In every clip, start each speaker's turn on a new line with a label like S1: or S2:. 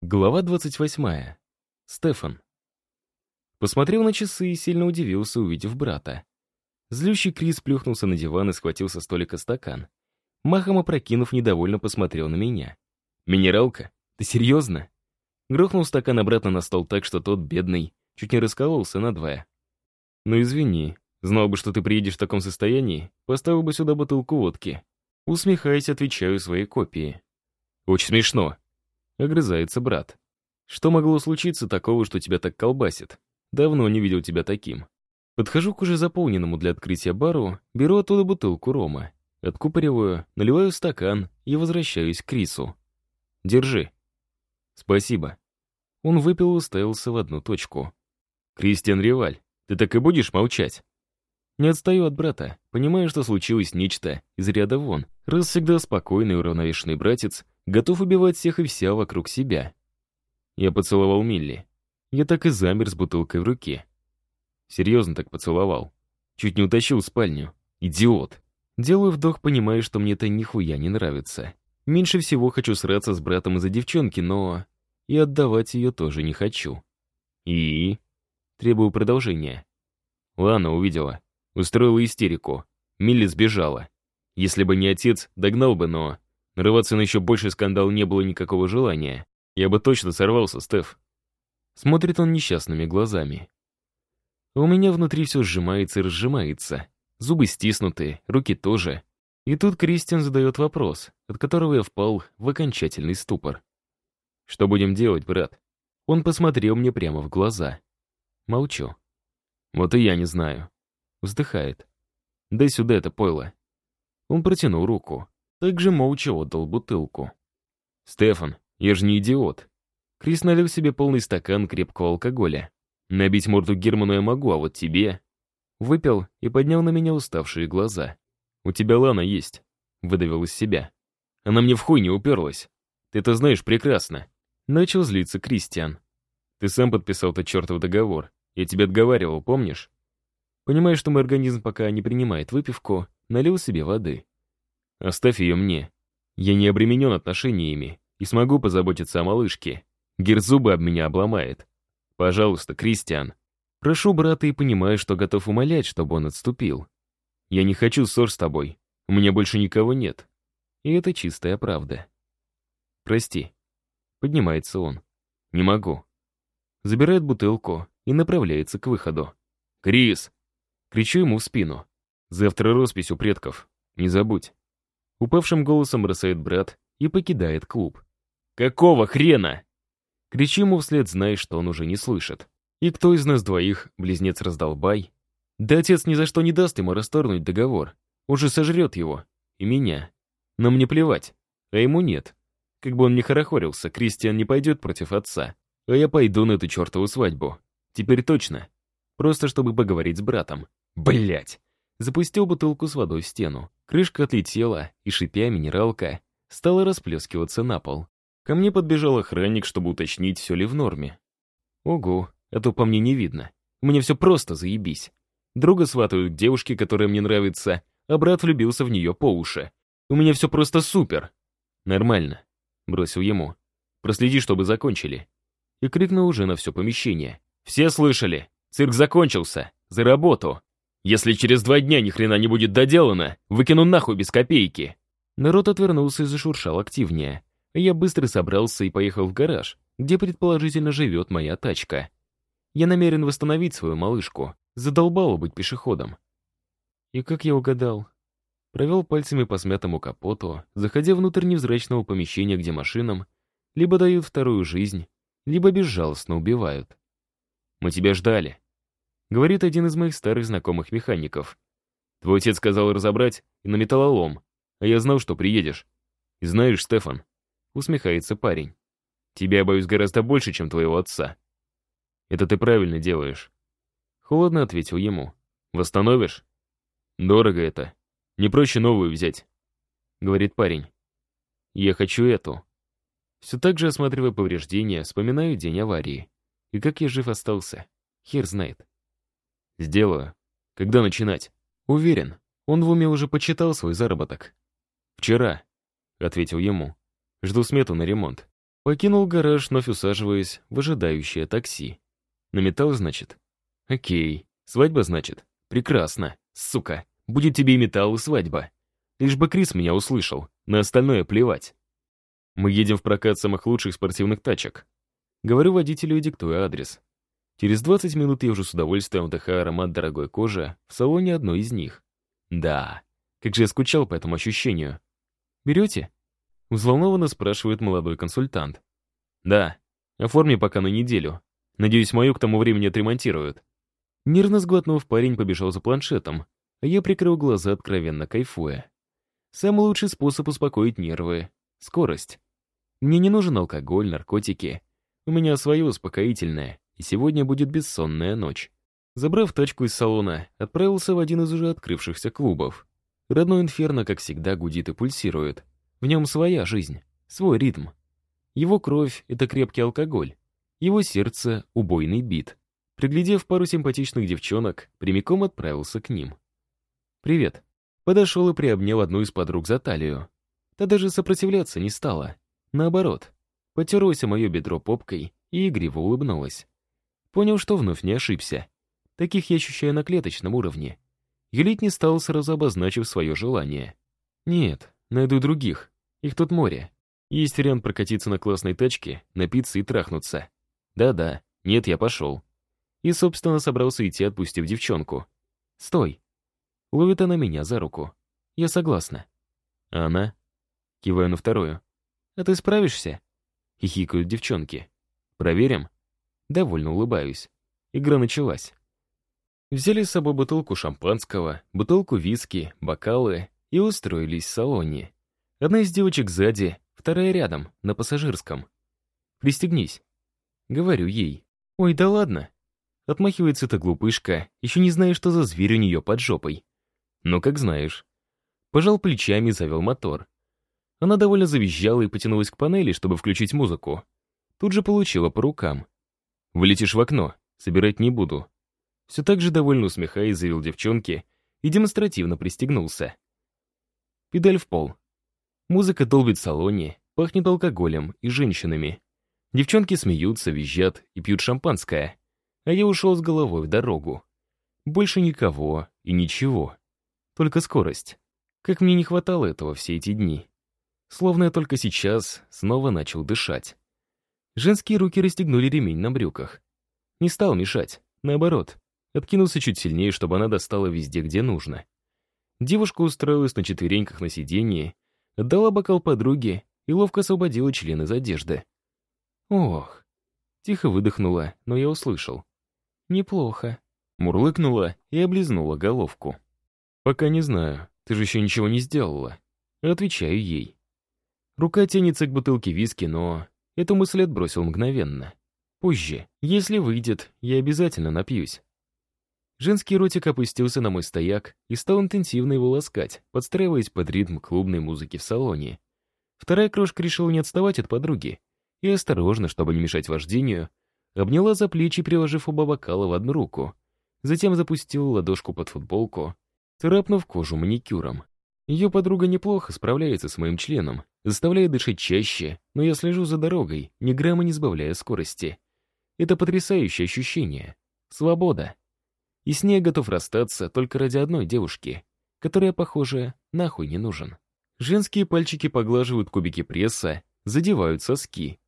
S1: Глава 28. Стефан. Посмотрел на часы и сильно удивился, увидев брата. Злющий Крис плюхнулся на диван и схватил со столика стакан. Махом опрокинув, недовольно посмотрел на меня. «Минералка? Ты серьезно?» Грохнул стакан обратно на стол так, что тот, бедный, чуть не раскололся надвое. «Ну извини, знал бы, что ты приедешь в таком состоянии, поставил бы сюда бутылку водки». Усмехаясь, отвечаю своей копии. «Очень смешно», Огрызается брат. Что могло случиться такого, что тебя так колбасит? Давно не видел тебя таким. Подхожу к уже заполненному для открытия бару, беру оттуда бутылку рома. Откупориваю, наливаю стакан и возвращаюсь к Крису. Держи. Спасибо. Он выпил и уставился в одну точку. Кристиан Риваль, ты так и будешь молчать? Не отстаю от брата, понимая, что случилось нечто из ряда вон, раз всегда спокойный и уравновешенный братец готов убивать всех и вся вокруг себя. Я поцеловал Милли. Я так и замер с бутылкой в руке. Серьезно так поцеловал. Чуть не утащил спальню. Идиот. Делаю вдох, понимая, что мне это нихуя не нравится. Меньше всего хочу сраться с братом из-за девчонки, но... И отдавать ее тоже не хочу. И... Требую продолжения. Лана увидела. Устроила истерику. Милли сбежала. Если бы не отец, догнал бы, но... Нарываться на еще больший скандал не было никакого желания. Я бы точно сорвался, Стеф. Смотрит он несчастными глазами. У меня внутри все сжимается и разжимается. Зубы стиснуты, руки тоже. И тут Кристиан задает вопрос, от которого я впал в окончательный ступор. «Что будем делать, брат?» Он посмотрел мне прямо в глаза. Молчу. «Вот и я не знаю». Вздыхает. «Дай сюда это пойло». Он протянул руку также молча отдал бутылку. «Стефан, я же не идиот». Крис налил себе полный стакан крепкого алкоголя. «Набить морду Герману я могу, а вот тебе...» Выпил и поднял на меня уставшие глаза. «У тебя Лана есть», — выдавил из себя. «Она мне в хуй не уперлась. Ты это знаешь прекрасно». Начал злиться Кристиан. «Ты сам подписал тот чертов договор. Я тебе отговаривал, помнишь?» Понимая, что мой организм пока не принимает выпивку, налил себе воды. Оставь ее мне. Я не обременен отношениями и смогу позаботиться о малышке. Герзуба об меня обломает. Пожалуйста, Кристиан. Прошу брата и понимаю, что готов умолять, чтобы он отступил. Я не хочу ссор с тобой. У меня больше никого нет. И это чистая правда. Прости. Поднимается он. Не могу. Забирает бутылку и направляется к выходу. «Крис!» Кричу ему в спину. «Завтра роспись у предков. Не забудь». Упавшим голосом бросает брат и покидает клуб. «Какого хрена?» Кричу ему вслед, зная, что он уже не слышит. И кто из нас двоих, близнец раздолбай? Да отец ни за что не даст ему расторгнуть договор. Уже сожрет его. И меня. Но мне плевать. А ему нет. Как бы он ни хорохорился, Кристиан не пойдет против отца. А я пойду на эту чертову свадьбу. Теперь точно. Просто чтобы поговорить с братом. Блять! Запустил бутылку с водой в стену. Крышка отлетела, и, шипя, минералка стала расплескиваться на пол. Ко мне подбежал охранник, чтобы уточнить, все ли в норме. Ого, а то по мне не видно. Меня все просто заебись. Друга сватают к девушке, которая мне нравится, а брат влюбился в нее по уши. У меня все просто супер. Нормально, бросил ему. Проследи, чтобы закончили. И крикнул уже на все помещение. Все слышали? Цирк закончился. За работу. Если через два дня ни хрена не будет доделано, выкину нахуй без копейки. Народ отвернулся и зашуршал активнее. Я быстро собрался и поехал в гараж, где предположительно живет моя тачка. Я намерен восстановить свою малышку. Задолбало быть пешеходом. И как я угадал? Провел пальцами по смятому капоту, заходя внутрь невзрачного помещения, где машинам либо дают вторую жизнь, либо безжалостно убивают. «Мы тебя ждали», говорит один из моих старых знакомых механиков. Твой отец сказал разобрать и на металлолом, а я знал, что приедешь. И знаешь, Стефан, усмехается парень. Тебя я боюсь гораздо больше, чем твоего отца. Это ты правильно делаешь. Холодно ответил ему. Восстановишь? Дорого это. Не проще новую взять. Говорит парень. Я хочу эту. Все так же осматривая повреждения, вспоминаю день аварии. И как я жив остался. Хер знает. Сделаю. Когда начинать? Уверен, он в уме уже почитал свой заработок. Вчера, ответил ему. Жду смету на ремонт. Покинул гараж, вновь усаживаясь в ожидающее такси. На металл, значит? Окей. Свадьба, значит? Прекрасно. Сука. Будет тебе и металл, и свадьба. Лишь бы Крис меня услышал. На остальное плевать. Мы едем в прокат самых лучших спортивных тачек. Говорю водителю и диктую адрес. Через 20 минут я уже с удовольствием вдыхаю аромат дорогой кожи в салоне одной из них. Да, как же я скучал по этому ощущению. «Берете?» Взволнованно спрашивает молодой консультант. «Да, оформи пока на неделю. Надеюсь, мою к тому времени отремонтируют». Нервно сглотнув, парень побежал за планшетом, а я прикрыл глаза, откровенно кайфуя. Самый лучший способ успокоить нервы — скорость. Мне не нужен алкоголь, наркотики. У меня свое успокоительное, и сегодня будет бессонная ночь. Забрав тачку из салона, отправился в один из уже открывшихся клубов. Родной инферно, как всегда, гудит и пульсирует. В нем своя жизнь, свой ритм. Его кровь — это крепкий алкоголь. Его сердце — убойный бит. Приглядев пару симпатичных девчонок, прямиком отправился к ним. «Привет». Подошел и приобнял одну из подруг за талию. Та даже сопротивляться не стала. Наоборот, потерлась мое бедро попкой и игриво улыбнулась. Понял, что вновь не ошибся. Таких я ощущаю на клеточном уровне. Юлить не стал, сразу обозначив свое желание. Нет, найду других. Их тут море. Есть вариант прокатиться на классной тачке, напиться и трахнуться. Да-да, нет, я пошел. И, собственно, собрался идти, отпустив девчонку. «Стой!» Ловит она меня за руку. Я согласна. А она? Киваю на вторую. «А ты справишься?» Хихикают девчонки. «Проверим?» Довольно улыбаюсь. Игра началась. Взяли с собой бутылку шампанского, бутылку виски, бокалы и устроились в салоне. Одна из девочек сзади, вторая рядом, на пассажирском. «Пристегнись». Говорю ей. «Ой, да ладно». Отмахивается эта глупышка, еще не зная, что за зверь у нее под жопой. «Ну, как знаешь». Пожал плечами и завел мотор. Она довольно завизжала и потянулась к панели, чтобы включить музыку. Тут же получила по рукам. «Вылетишь в окно, собирать не буду». Все так же довольно усмехаясь, заявил девчонке и демонстративно пристегнулся. Педаль в пол. Музыка долбит в салоне, пахнет алкоголем и женщинами. Девчонки смеются, визжат и пьют шампанское. А я ушел с головой в дорогу. Больше никого и ничего. Только скорость. Как мне не хватало этого все эти дни. Словно я только сейчас снова начал дышать. Женские руки расстегнули ремень на брюках. Не стал мешать, наоборот. Откинулся чуть сильнее, чтобы она достала везде, где нужно. Девушка устроилась на четвереньках на сиденье, отдала бокал подруге и ловко освободила член из одежды. Ох. Тихо выдохнула, но я услышал. Неплохо. Мурлыкнула и облизнула головку. Пока не знаю, ты же еще ничего не сделала. Отвечаю ей. Рука тянется к бутылке виски, но эту мысль отбросил мгновенно. Позже, если выйдет, я обязательно напьюсь. Женский ротик опустился на мой стояк и стал интенсивно его ласкать, подстраиваясь под ритм клубной музыки в салоне. Вторая крошка решила не отставать от подруги и осторожно, чтобы не мешать вождению, обняла за плечи, приложив оба бокала в одну руку. Затем запустила ладошку под футболку, царапнув кожу маникюром. Ее подруга неплохо справляется с моим членом, заставляя дышать чаще, но я слежу за дорогой, ни грамма не сбавляя скорости. Это потрясающее ощущение. Свобода. И с ней готов расстаться только ради одной девушки, которая, похоже, нахуй не нужен. Женские пальчики поглаживают кубики пресса, задевают соски.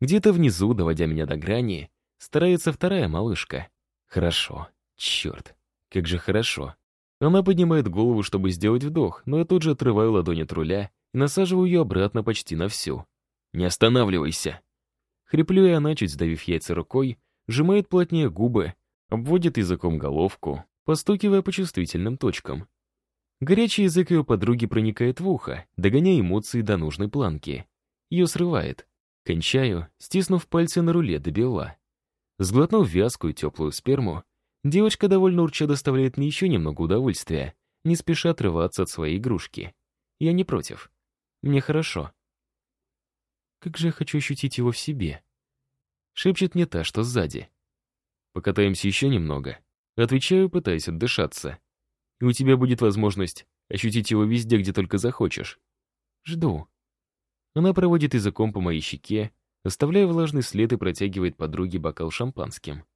S1: Где-то внизу, доводя меня до грани, старается вторая малышка. Хорошо. Черт. Как же хорошо. Она поднимает голову, чтобы сделать вдох, но я тут же отрываю ладонь от руля и насаживаю ее обратно почти на всю. «Не останавливайся!» Хриплю и она, чуть сдавив яйца рукой, сжимает плотнее губы обводит языком головку, постукивая по чувствительным точкам. Горячий язык ее подруги проникает в ухо, догоняя эмоции до нужной планки. Ее срывает. Кончаю, стиснув пальцы на руле до бела. Сглотнув вязкую теплую сперму, девочка довольно урча доставляет мне еще немного удовольствия, не спеша отрываться от своей игрушки. Я не против. Мне хорошо. Как же я хочу ощутить его в себе. Шепчет мне та, что сзади. Покатаемся еще немного. Отвечаю, пытаясь отдышаться. И у тебя будет возможность ощутить его везде, где только захочешь. Жду. Она проводит языком по моей щеке, оставляя влажный след и протягивает подруге бокал шампанским.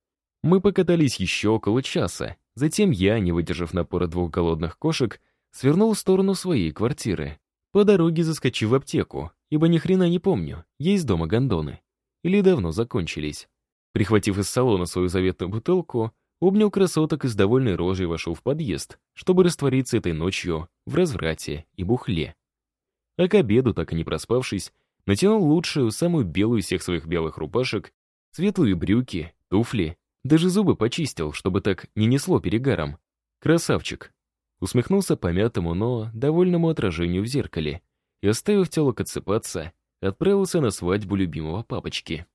S1: Мы покатались еще около часа, затем я, не выдержав напора двух голодных кошек, свернул в сторону своей квартиры. По дороге заскочив в аптеку, ибо ни хрена не помню, есть дома гондоны. Или давно закончились. Прихватив из салона свою заветную бутылку, обнял красоток и с довольной рожей вошел в подъезд, чтобы раствориться этой ночью в разврате и бухле. А к обеду, так и не проспавшись, натянул лучшую, самую белую из всех своих белых рубашек, светлые брюки, туфли, даже зубы почистил, чтобы так не несло перегаром. Красавчик. Усмехнулся помятому, но довольному отражению в зеркале и, оставив телок отсыпаться, отправился на свадьбу любимого папочки.